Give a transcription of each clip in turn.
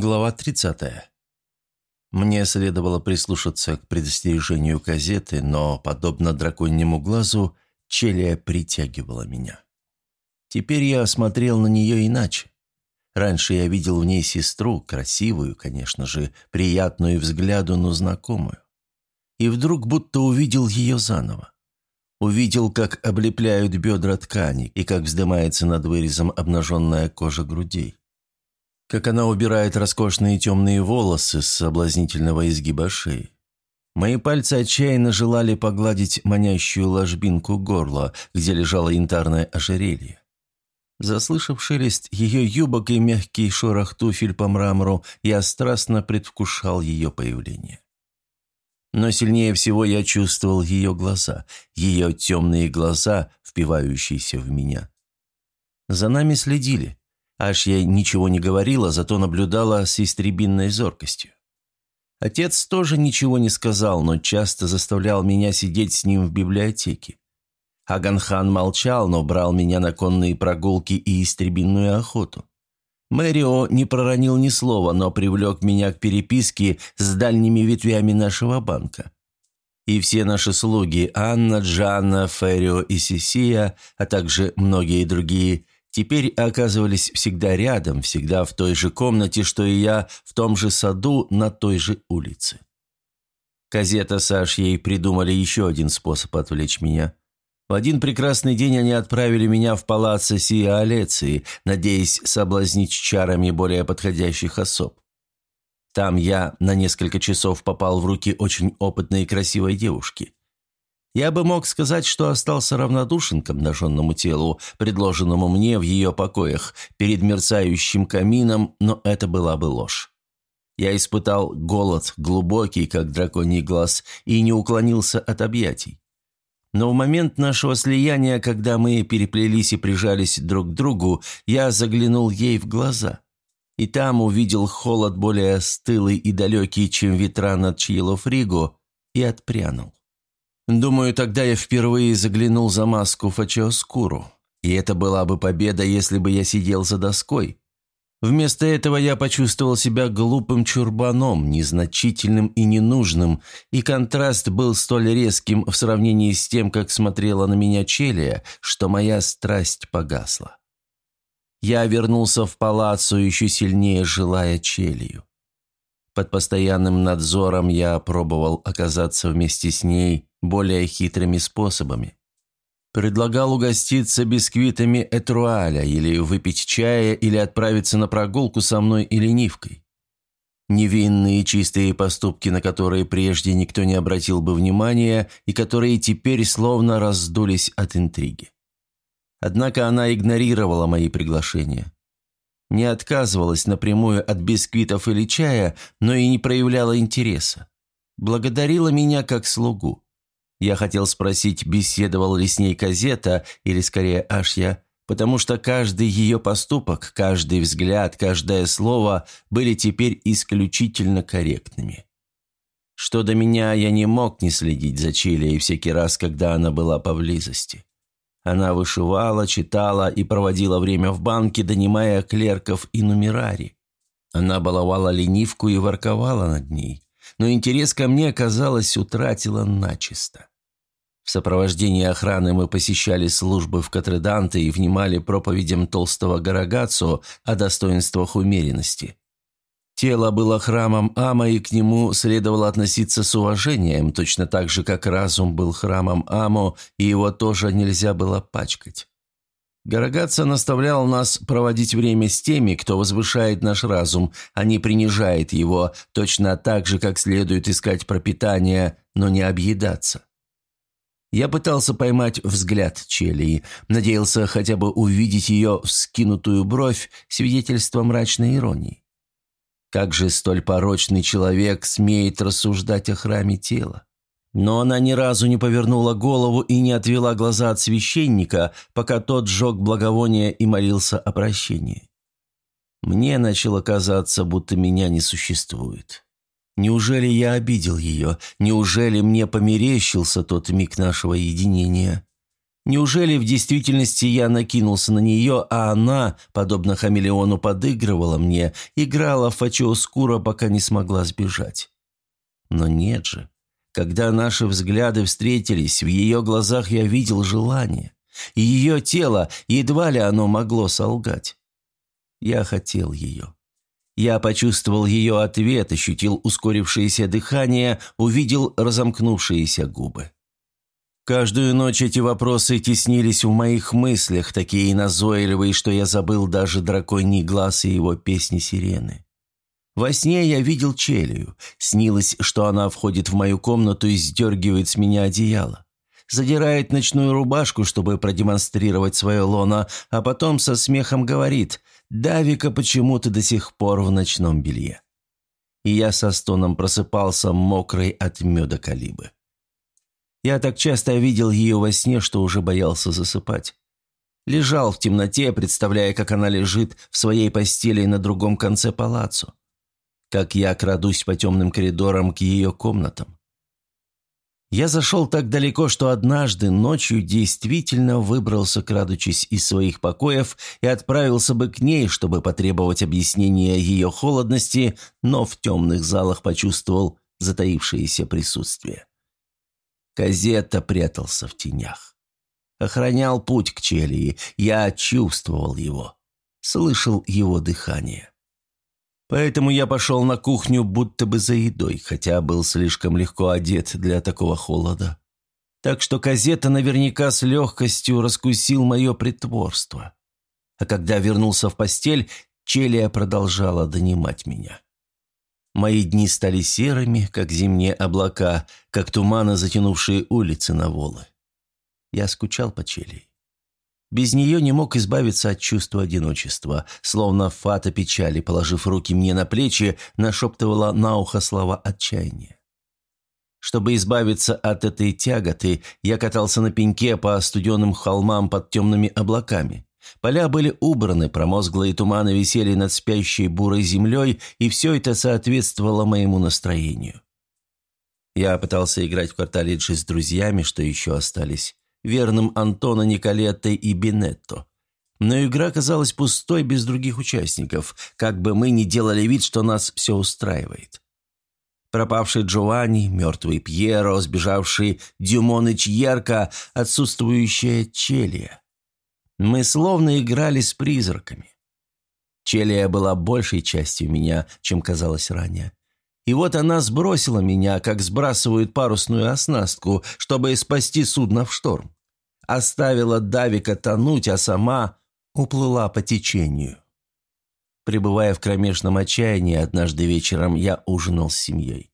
Глава 30. Мне следовало прислушаться к предостережению газеты, но, подобно драконьему глазу, челия притягивала меня. Теперь я смотрел на нее иначе. Раньше я видел в ней сестру, красивую, конечно же, приятную взгляду, но знакомую. И вдруг будто увидел ее заново. Увидел, как облепляют бедра ткани и как вздымается над вырезом обнаженная кожа грудей как она убирает роскошные темные волосы с соблазнительного изгиба шеи. Мои пальцы отчаянно желали погладить манящую ложбинку горла, где лежало янтарное ожерелье. Заслышав шелест ее юбок и мягкий шорох туфель по мрамору, я страстно предвкушал ее появление. Но сильнее всего я чувствовал ее глаза, ее темные глаза, впивающиеся в меня. За нами следили. Аж я ничего не говорила, зато наблюдала с истребинной зоркостью. Отец тоже ничего не сказал, но часто заставлял меня сидеть с ним в библиотеке. Аганхан молчал, но брал меня на конные прогулки и истребинную охоту. Мэрио не проронил ни слова, но привлек меня к переписке с дальними ветвями нашего банка. И все наши слуги – Анна, Джанна, Ферио и Сисия, а также многие другие теперь оказывались всегда рядом, всегда в той же комнате, что и я, в том же саду, на той же улице. Казета с Ашьей придумали еще один способ отвлечь меня. В один прекрасный день они отправили меня в палаццо Сия Алеции, надеясь соблазнить чарами более подходящих особ. Там я на несколько часов попал в руки очень опытной и красивой девушки. Я бы мог сказать, что остался равнодушен к обнаженному телу, предложенному мне в ее покоях, перед мерцающим камином, но это была бы ложь. Я испытал голод, глубокий, как драконий глаз, и не уклонился от объятий. Но в момент нашего слияния, когда мы переплелись и прижались друг к другу, я заглянул ей в глаза. И там увидел холод более стылый и далекий, чем ветра над Чьелофриго, и отпрянул. Думаю, тогда я впервые заглянул за маску Фачиоскуру. И это была бы победа, если бы я сидел за доской. Вместо этого я почувствовал себя глупым чурбаном, незначительным и ненужным, и контраст был столь резким в сравнении с тем, как смотрела на меня Челия, что моя страсть погасла. Я вернулся в палаццо, еще сильнее желая Челию. Под постоянным надзором я пробовал оказаться вместе с ней более хитрыми способами. Предлагал угоститься бисквитами Этруаля или выпить чая или отправиться на прогулку со мной и ленивкой. Невинные чистые поступки, на которые прежде никто не обратил бы внимания и которые теперь словно раздулись от интриги. Однако она игнорировала мои приглашения. Не отказывалась напрямую от бисквитов или чая, но и не проявляла интереса. Благодарила меня как слугу. Я хотел спросить, беседовал ли с ней Казета, или скорее аж я, потому что каждый ее поступок, каждый взгляд, каждое слово были теперь исключительно корректными. Что до меня, я не мог не следить за Чилией всякий раз, когда она была поблизости. Она вышивала, читала и проводила время в банке, донимая клерков и нумерари. Она баловала ленивку и ворковала над ней, но интерес ко мне, казалось, утратила начисто. В сопровождении охраны мы посещали службы в Катреданте и внимали проповедям толстого Гарагацу о достоинствах умеренности. Тело было храмом Ама, и к нему следовало относиться с уважением, точно так же, как разум был храмом Аму, и его тоже нельзя было пачкать. Гарагатца наставлял нас проводить время с теми, кто возвышает наш разум, а не принижает его, точно так же, как следует искать пропитание, но не объедаться. Я пытался поймать взгляд Челии, надеялся хотя бы увидеть ее вскинутую бровь, свидетельство мрачной иронии. Как же столь порочный человек смеет рассуждать о храме тела? Но она ни разу не повернула голову и не отвела глаза от священника, пока тот сжег благовоние и молился о прощении. Мне начало казаться, будто меня не существует. Неужели я обидел ее? Неужели мне померещился тот миг нашего единения? Неужели в действительности я накинулся на нее, а она, подобно хамелеону, подыгрывала мне, играла в фачоскура, пока не смогла сбежать? Но нет же. Когда наши взгляды встретились, в ее глазах я видел желание. И ее тело, едва ли оно могло солгать. Я хотел ее. Я почувствовал ее ответ, ощутил ускорившееся дыхание, увидел разомкнувшиеся губы. Каждую ночь эти вопросы теснились в моих мыслях, такие назойливые, что я забыл даже драконий глаз и его песни сирены. Во сне я видел Челию. Снилось, что она входит в мою комнату и сдергивает с меня одеяло. Задирает ночную рубашку, чтобы продемонстрировать свое лоно, а потом со смехом говорит «Давика почему ты до сих пор в ночном белье?» И я со стоном просыпался, мокрый от меда калибы. Я так часто видел ее во сне, что уже боялся засыпать. Лежал в темноте, представляя, как она лежит в своей постели на другом конце палаццо. Как я крадусь по темным коридорам к ее комнатам. Я зашел так далеко, что однажды ночью действительно выбрался, крадучись из своих покоев, и отправился бы к ней, чтобы потребовать объяснения ее холодности, но в темных залах почувствовал затаившееся присутствие. Казета прятался в тенях. Охранял путь к Челии, я чувствовал его, слышал его дыхание. Поэтому я пошел на кухню будто бы за едой, хотя был слишком легко одет для такого холода. Так что Казета наверняка с легкостью раскусил мое притворство. А когда вернулся в постель, Челия продолжала донимать меня. Мои дни стали серыми, как зимние облака, как туманы, затянувшие улицы на Волы. Я скучал по Челии. Без нее не мог избавиться от чувства одиночества, словно фата печали, положив руки мне на плечи, нашептывала на ухо слова отчаяния. Чтобы избавиться от этой тяготы, я катался на пеньке по студенным холмам под темными облаками. Поля были убраны, промозглые туманы висели над спящей бурой землей, и все это соответствовало моему настроению. Я пытался играть в карталиджи с друзьями, что еще остались, верным Антоно, Николетто и Бинетто. Но игра казалась пустой без других участников, как бы мы ни делали вид, что нас все устраивает. Пропавший Джованни, мертвый Пьеро, сбежавший Дюмоныч Ярко, отсутствующая Челия. Мы словно играли с призраками. Челия была большей частью меня, чем казалось ранее. И вот она сбросила меня, как сбрасывают парусную оснастку, чтобы спасти судно в шторм. Оставила Давика тонуть, а сама уплыла по течению. Пребывая в кромешном отчаянии, однажды вечером я ужинал с семьей.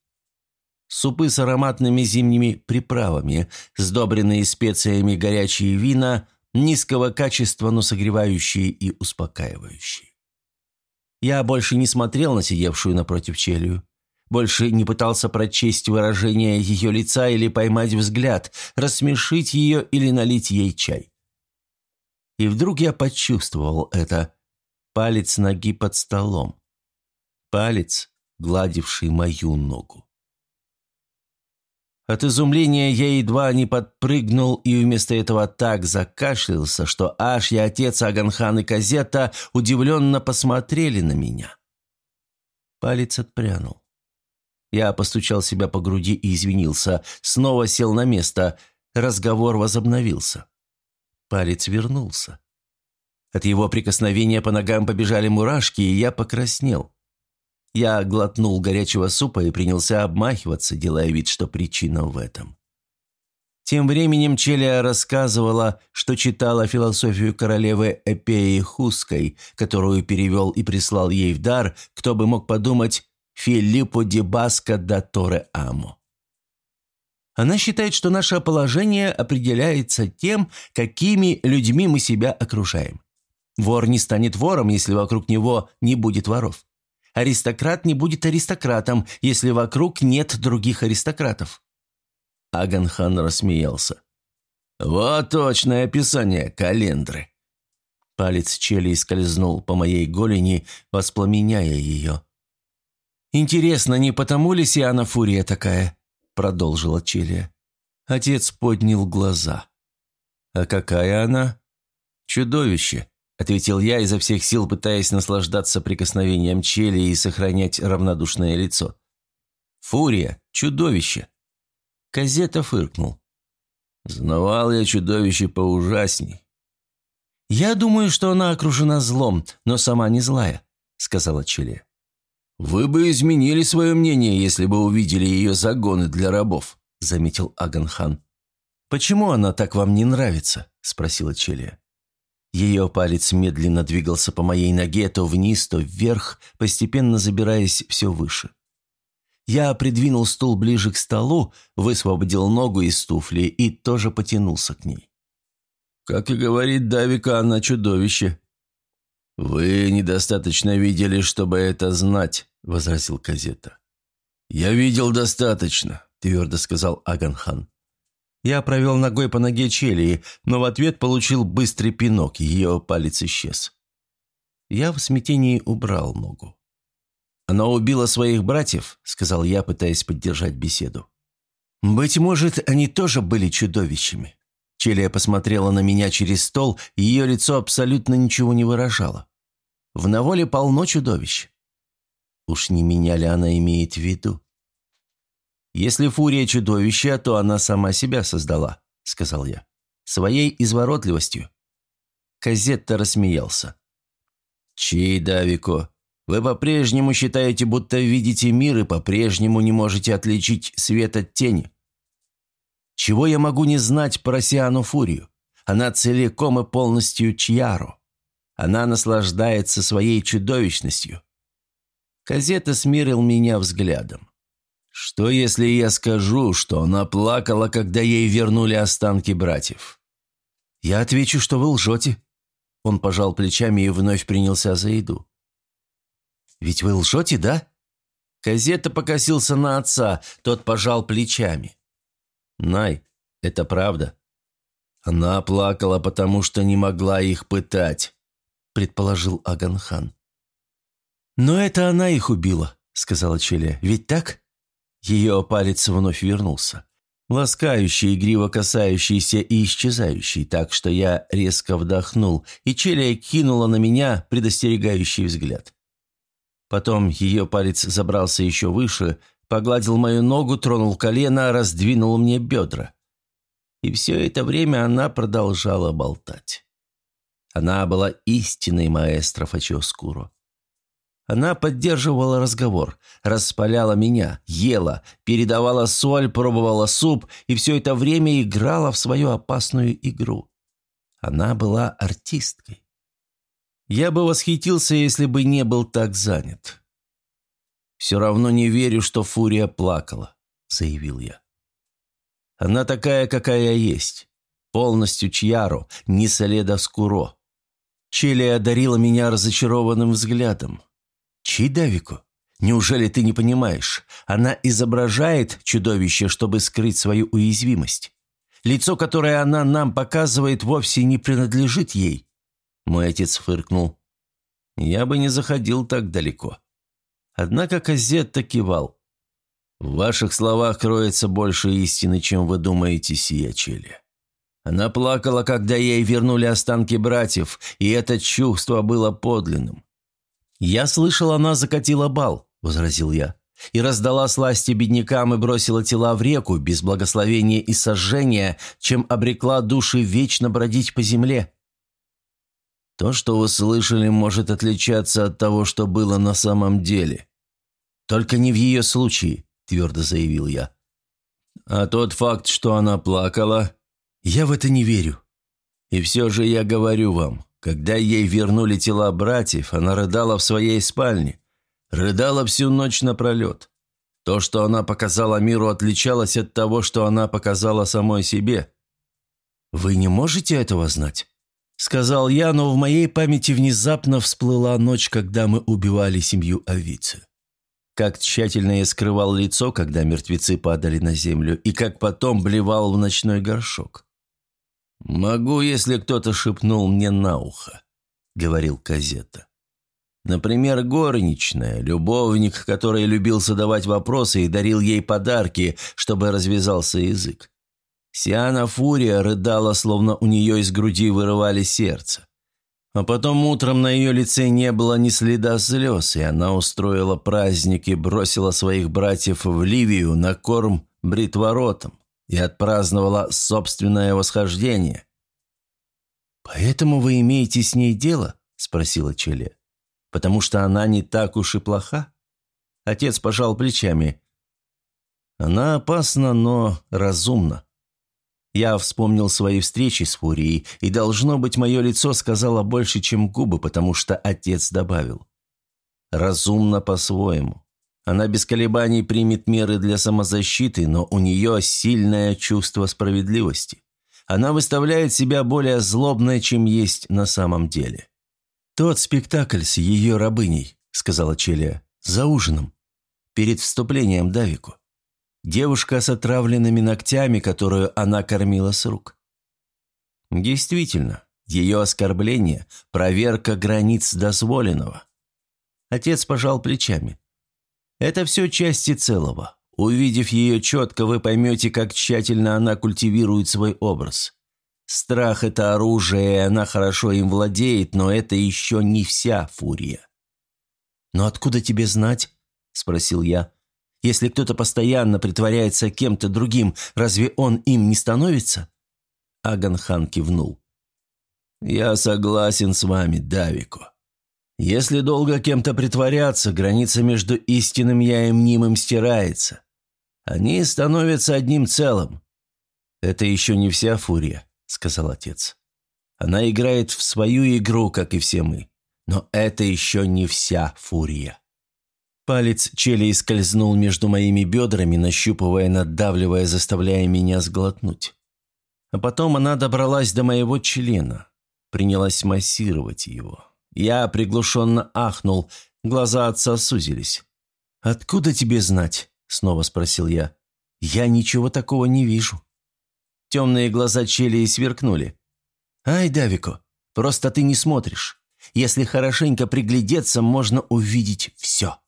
Супы с ароматными зимними приправами, сдобренные специями горячие вина – низкого качества, но согревающие и успокаивающие. Я больше не смотрел на сидевшую напротив челью. Больше не пытался прочесть выражение ее лица или поймать взгляд, рассмешить ее или налить ей чай. И вдруг я почувствовал это. Палец ноги под столом. Палец, гладивший мою ногу. От изумления я едва не подпрыгнул и вместо этого так закашлялся, что аж я отец Аганхан и Казета удивленно посмотрели на меня. Палец отпрянул. Я постучал себя по груди и извинился, снова сел на место, разговор возобновился. Палец вернулся. От его прикосновения по ногам побежали мурашки, и я покраснел. Я глотнул горячего супа и принялся обмахиваться, делая вид, что причина в этом. Тем временем Челия рассказывала, что читала философию королевы Эпеи Хусской, которую перевел и прислал ей в дар, кто бы мог подумать, Филиппо де Баско да Торе Амо. Она считает, что наше положение определяется тем, какими людьми мы себя окружаем. Вор не станет вором, если вокруг него не будет воров. Аристократ не будет аристократом, если вокруг нет других аристократов». Аганхан рассмеялся. «Вот точное описание календры». Палец Чели скользнул по моей голени, воспламеняя ее. «Интересно, не потому ли Сиана Фурия такая?» – продолжила Челия. Отец поднял глаза. «А какая она?» «Чудовище», — ответил я изо всех сил, пытаясь наслаждаться прикосновением чели и сохранять равнодушное лицо. «Фурия, чудовище!» Казета фыркнул. «Знавал я чудовище поужасней». «Я думаю, что она окружена злом, но сама не злая», — сказала Челия. «Вы бы изменили свое мнение, если бы увидели ее загоны для рабов», — заметил Аганхан. «Почему она так вам не нравится?» — спросила Челия. Ее палец медленно двигался по моей ноге то вниз, то вверх, постепенно забираясь все выше. Я придвинул стул ближе к столу, высвободил ногу из туфли и тоже потянулся к ней. «Как и говорит Давика, она чудовище». «Вы недостаточно видели, чтобы это знать», — возразил Казета. «Я видел достаточно», — твердо сказал Аганхан. Я провел ногой по ноге Челии, но в ответ получил быстрый пинок, ее палец исчез. Я в смятении убрал ногу. «Она убила своих братьев», — сказал я, пытаясь поддержать беседу. «Быть может, они тоже были чудовищами». Челия посмотрела на меня через стол, ее лицо абсолютно ничего не выражало. В Наволе полно чудовищ. Уж не меня ли она имеет в виду? «Если фурия чудовище, то она сама себя создала», — сказал я. «Своей изворотливостью». Казетта рассмеялся. «Чей, Давико, вы по-прежнему считаете, будто видите мир и по-прежнему не можете отличить свет от тени. Чего я могу не знать про Сиану Фурию? Она целиком и полностью Чьяру. Она наслаждается своей чудовищностью». Казета смирил меня взглядом. Что, если я скажу, что она плакала, когда ей вернули останки братьев? Я отвечу, что вы лжете. Он пожал плечами и вновь принялся за еду. Ведь вы лжете, да? Казета покосился на отца, тот пожал плечами. Най, это правда. Она плакала, потому что не могла их пытать, предположил Аганхан. «Но это она их убила», — сказала Челия. «Ведь так?» Ее палец вновь вернулся. Ласкающий, игриво касающийся и исчезающий, так что я резко вдохнул, и Челия кинула на меня предостерегающий взгляд. Потом ее палец забрался еще выше, погладил мою ногу, тронул колено, раздвинул мне бедра. И все это время она продолжала болтать. Она была истинной маэстро Фачиоскуро. Она поддерживала разговор, распаляла меня, ела, передавала соль, пробовала суп и все это время играла в свою опасную игру. Она была артисткой. Я бы восхитился, если бы не был так занят. «Все равно не верю, что Фурия плакала», — заявил я. «Она такая, какая есть. Полностью Чьяру, не следа Скуро». Челия одарила меня разочарованным взглядом. Чидавику? Неужели ты не понимаешь? Она изображает чудовище, чтобы скрыть свою уязвимость. Лицо, которое она нам показывает, вовсе не принадлежит ей. Мой отец фыркнул. Я бы не заходил так далеко. Однако Казетта кивал. В ваших словах кроется больше истины, чем вы думаете, сия челия. Она плакала, когда ей вернули останки братьев, и это чувство было подлинным. «Я слышал, она закатила бал», — возразил я, «и раздала сласти беднякам и бросила тела в реку без благословения и сожжения, чем обрекла души вечно бродить по земле». «То, что вы слышали, может отличаться от того, что было на самом деле». «Только не в ее случае», — твердо заявил я. «А тот факт, что она плакала...» «Я в это не верю». «И все же я говорю вам, когда ей вернули тела братьев, она рыдала в своей спальне. Рыдала всю ночь напролет. То, что она показала миру, отличалось от того, что она показала самой себе. «Вы не можете этого знать?» Сказал я, но в моей памяти внезапно всплыла ночь, когда мы убивали семью Авицы. Как тщательно я скрывал лицо, когда мертвецы падали на землю, и как потом блевал в ночной горшок. «Могу, если кто-то шепнул мне на ухо», — говорил Казета. Например, горничная, любовник, который любил задавать вопросы и дарил ей подарки, чтобы развязался язык. Сиана Фурия рыдала, словно у нее из груди вырывали сердце. А потом утром на ее лице не было ни следа слез, и она устроила праздник и бросила своих братьев в Ливию на корм бритворотом и отпраздновала собственное восхождение. «Поэтому вы имеете с ней дело?» – спросила Челе. «Потому что она не так уж и плоха?» Отец пожал плечами. «Она опасна, но разумна. Я вспомнил свои встречи с Фурией, и, должно быть, мое лицо сказало больше, чем губы, потому что отец добавил. Разумно по-своему. Она без колебаний примет меры для самозащиты, но у нее сильное чувство справедливости. Она выставляет себя более злобной, чем есть на самом деле. «Тот спектакль с ее рабыней», — сказала Челия, — «за ужином, перед вступлением Давику. Девушка с отравленными ногтями, которую она кормила с рук. Действительно, ее оскорбление – проверка границ дозволенного. Отец пожал плечами. Это все части целого. Увидев ее четко, вы поймете, как тщательно она культивирует свой образ. Страх – это оружие, и она хорошо им владеет, но это еще не вся фурия. «Но откуда тебе знать?» – спросил я. Если кто-то постоянно притворяется кем-то другим, разве он им не становится?» Аганхан кивнул. «Я согласен с вами, Давико. Если долго кем-то притворяться, граница между истинным я и мнимым стирается. Они становятся одним целым». «Это еще не вся фурия», — сказал отец. «Она играет в свою игру, как и все мы. Но это еще не вся фурия». Палец челей скользнул между моими бедрами, нащупывая, надавливая, заставляя меня сглотнуть. А потом она добралась до моего члена, принялась массировать его. Я приглушенно ахнул, глаза отца сузились. «Откуда тебе знать?» – снова спросил я. «Я ничего такого не вижу». Темные глаза челии сверкнули. «Ай, Давико, просто ты не смотришь. Если хорошенько приглядеться, можно увидеть все».